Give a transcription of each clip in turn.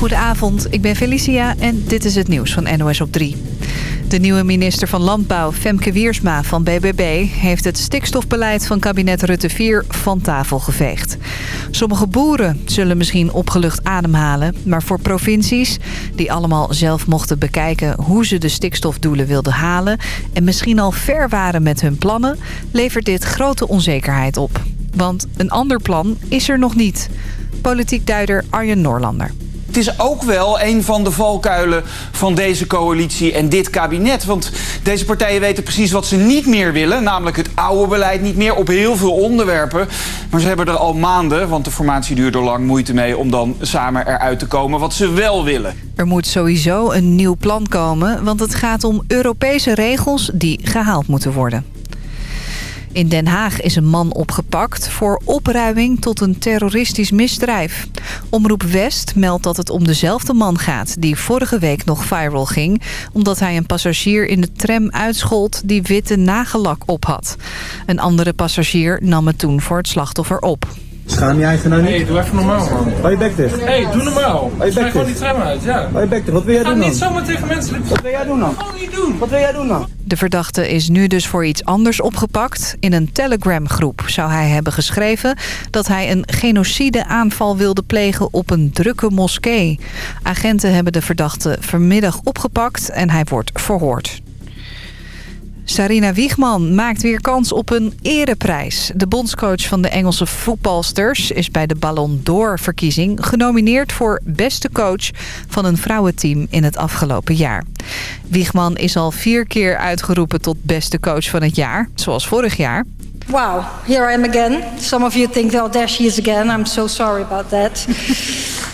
Goedenavond, ik ben Felicia en dit is het nieuws van NOS op 3. De nieuwe minister van Landbouw, Femke Wiersma van BBB... heeft het stikstofbeleid van kabinet Rutte 4 van tafel geveegd. Sommige boeren zullen misschien opgelucht ademhalen... maar voor provincies, die allemaal zelf mochten bekijken... hoe ze de stikstofdoelen wilden halen... en misschien al ver waren met hun plannen... levert dit grote onzekerheid op. Want een ander plan is er nog niet. Politiek duider Arjen Noorlander. Het is ook wel een van de valkuilen van deze coalitie en dit kabinet. Want deze partijen weten precies wat ze niet meer willen. Namelijk het oude beleid niet meer op heel veel onderwerpen. Maar ze hebben er al maanden, want de formatie duurt er lang moeite mee... om dan samen eruit te komen wat ze wel willen. Er moet sowieso een nieuw plan komen, want het gaat om Europese regels die gehaald moeten worden. In Den Haag is een man opgepakt voor opruiming tot een terroristisch misdrijf. Omroep West meldt dat het om dezelfde man gaat die vorige week nog viral ging... omdat hij een passagier in de tram uitschold die witte nagellak op had. Een andere passagier nam het toen voor het slachtoffer op. Schaam je eigen nou niet? Nee, doe even normaal, man. Hou je bek dicht. Hé, hey, doe normaal. je Ga bek gewoon die tram uit, ja. Hou je bek dicht. Wat wil jij Ga doen dan? niet zomaar tegen mensen... Wat wil jij doen dan? Gewoon niet doen. Wat wil jij doen dan? De verdachte is nu dus voor iets anders opgepakt. In een Telegram-groep zou hij hebben geschreven... dat hij een genocide-aanval wilde plegen op een drukke moskee. Agenten hebben de verdachte vanmiddag opgepakt en hij wordt verhoord. Sarina Wiegman maakt weer kans op een ereprijs. De bondscoach van de Engelse voetbalsters is bij de Ballon d'Or-verkiezing... genomineerd voor beste coach van een vrouwenteam in het afgelopen jaar. Wiegman is al vier keer uitgeroepen tot beste coach van het jaar, zoals vorig jaar. Wow, here I am again. Some of you think, oh, there she is again. I'm so sorry about that.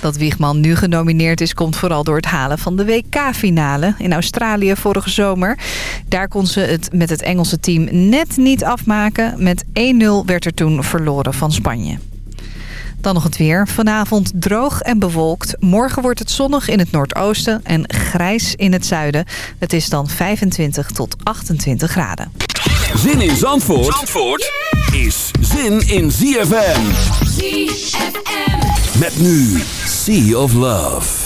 Dat Wiegman nu genomineerd is, komt vooral door het halen van de WK-finale in Australië vorige zomer. Daar kon ze het met het Engelse team net niet afmaken. Met 1-0 werd er toen verloren van Spanje. Dan nog het weer. Vanavond droog en bewolkt. Morgen wordt het zonnig in het noordoosten en grijs in het zuiden. Het is dan 25 tot 28 graden. Zin in Zandvoort, Zandvoort is zin in ZFM. ZFM. Met nu Sea of Love.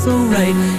so right.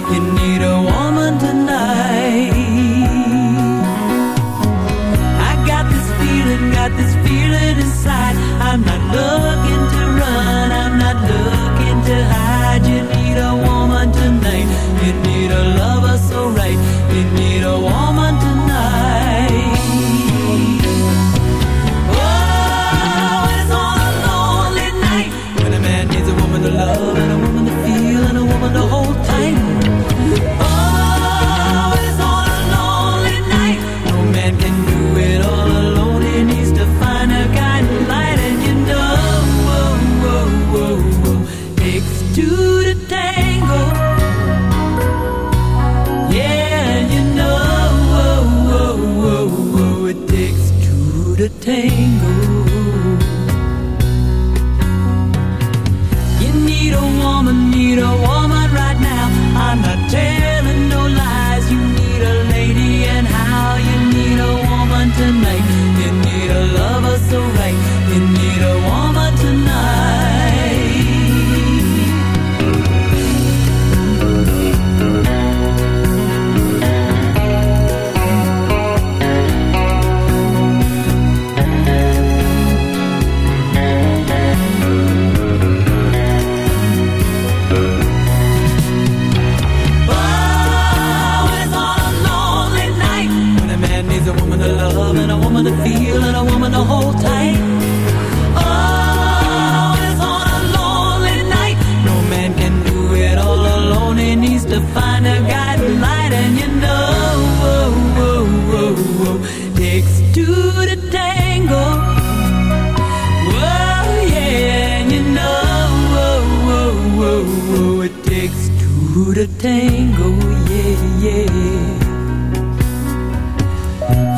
it takes two to tango, yeah, yeah.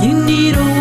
You need a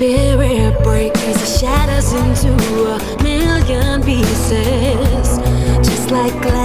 spirit break as it shatters into a million pieces, just like glass.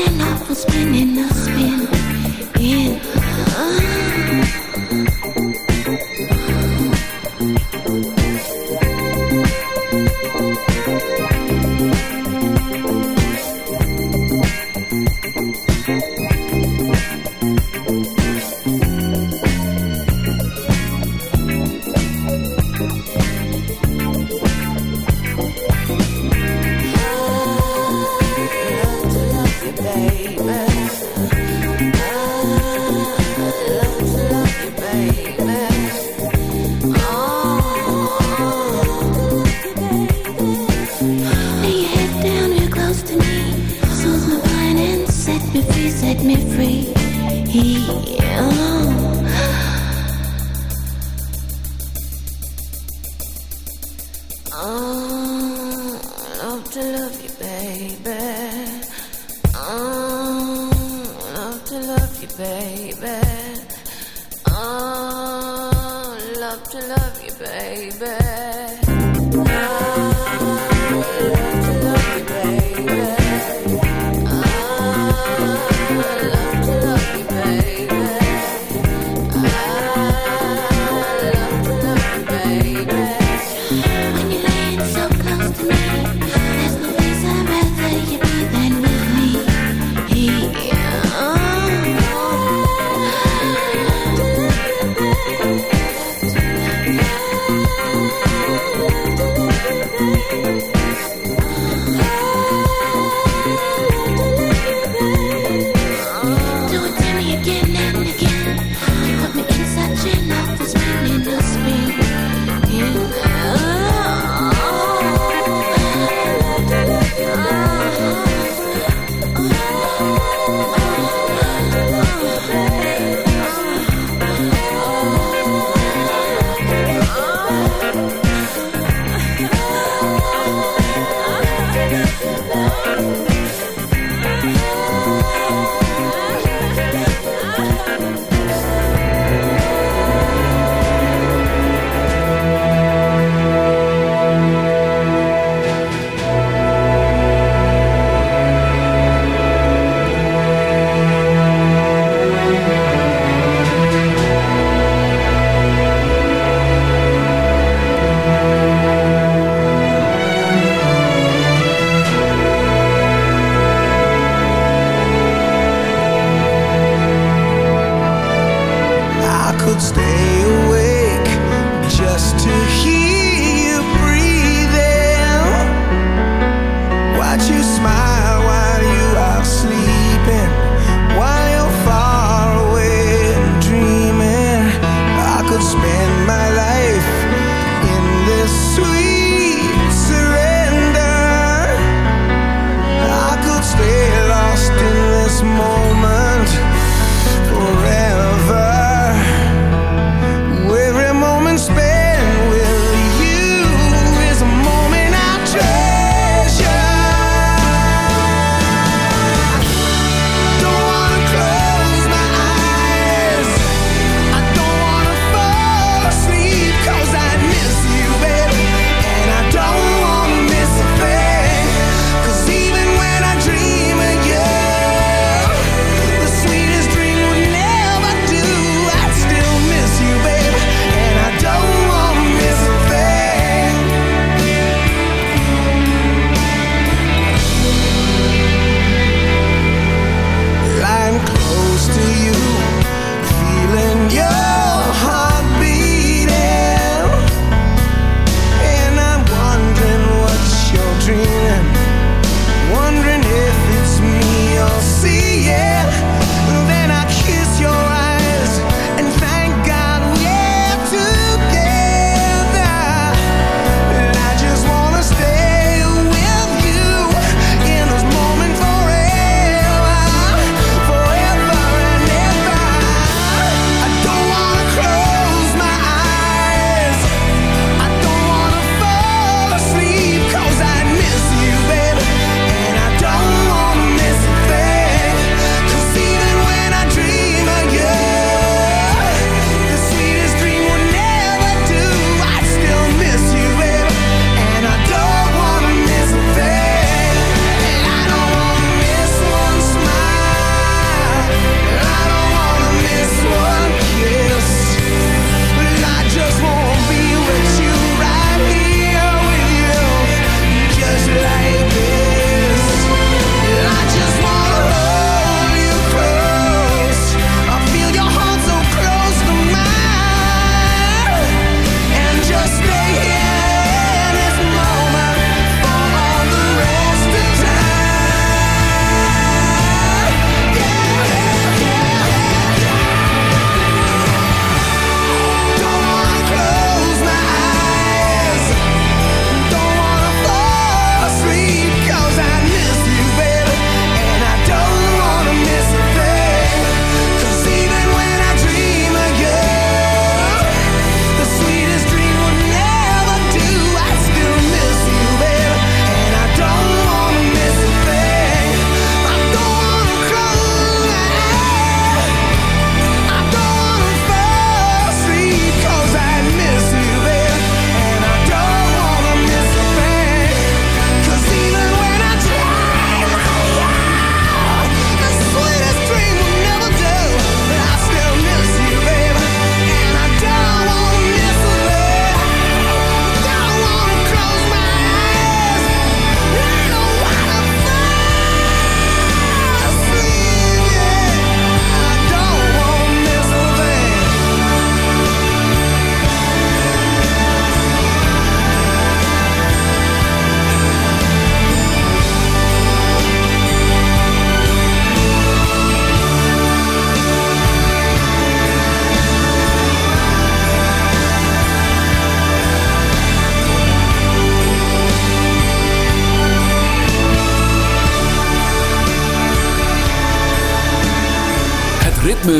Catching up, spinning a spin. Yeah.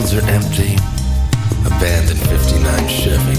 fields are empty, abandoned 59 Chevy.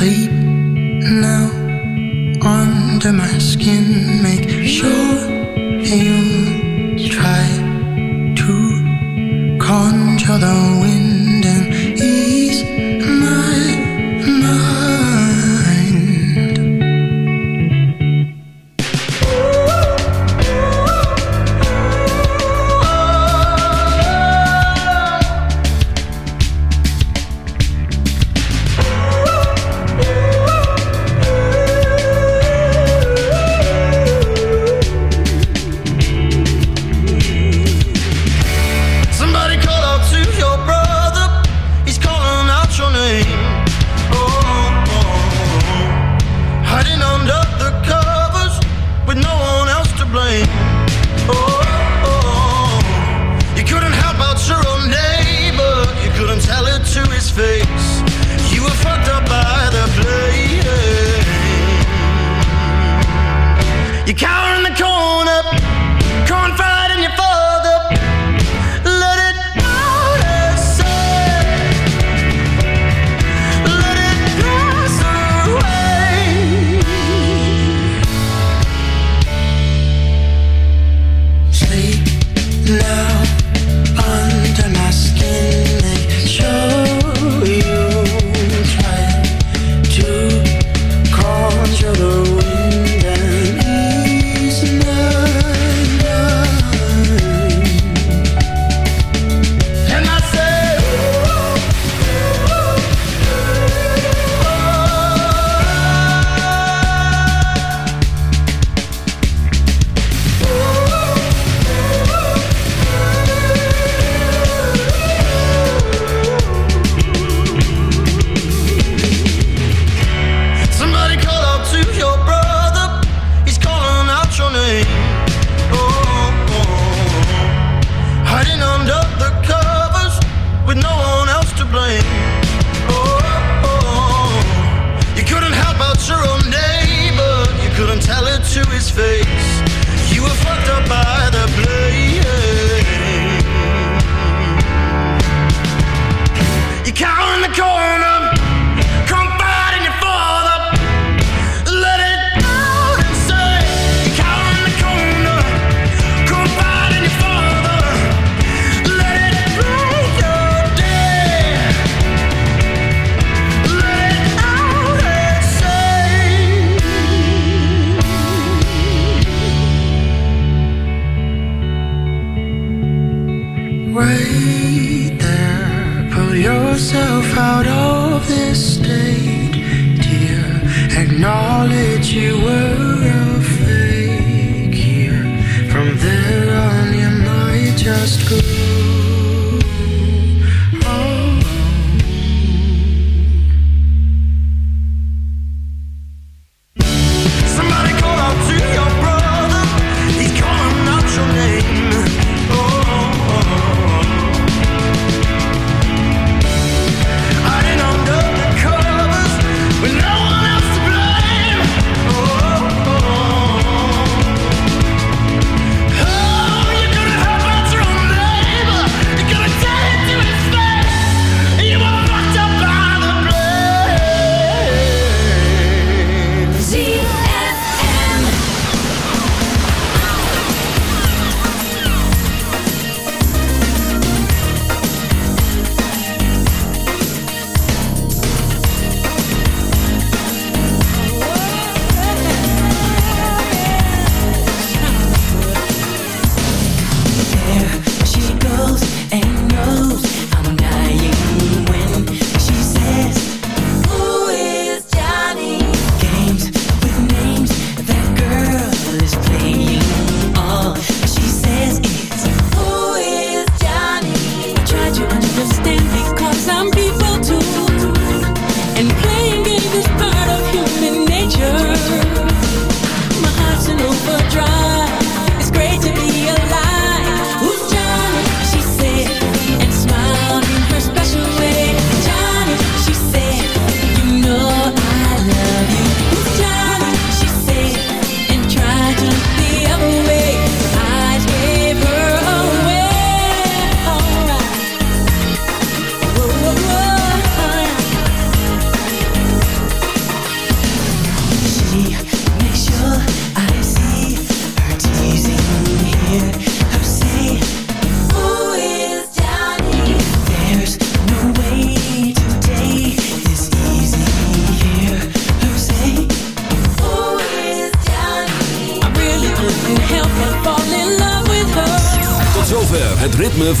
Sleep now under my skin. Make sure you